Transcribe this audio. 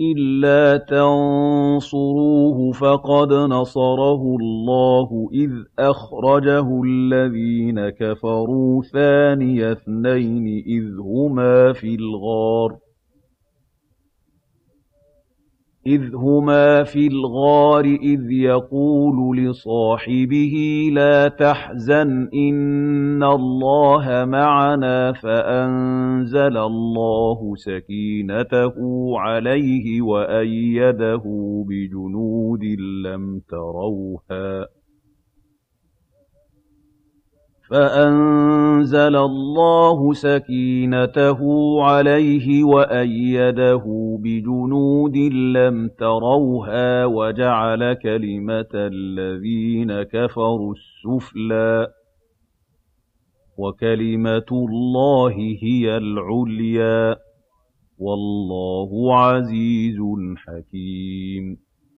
إِلَّا تَنصُرُوهُ فَقَدْ نَصَرَهُ اللَّهُ إِذْ أَخْرَجَهُ الَّذِينَ كَفَرُوا ثَانِيَ اثْنَيْنِ إِذْ هُمَا فِي الْغَارِ إِذْ يَقُولُ لِصَاحِبِهِ لَا تَحْزَنْ إِنَّ اللَّهَ مَعَنَا فَأَنزَلَ اللَّهُ سَكِينَتَهُ عَلَيْهِ وَأَيَّدَهُ بِجُنُودٍ لَّمْ تَرَوْهَا فَأَنزَلَ اللَّهُ سَكِينَتَهُ عَلَيْهِ وَأَيَّدَهُ بِجُنُودٍ لَّمْ تَرَوْهَا وَجَعَلَ كَلِمَةَ الَّذِينَ كَفَرُوا السُّفْلَىٰ ۗ وَكَلِمَةُ اللَّهِ هِيَ الْعُلْيَا ۗ وَاللَّهُ عَزِيزٌ حَكِيمٌ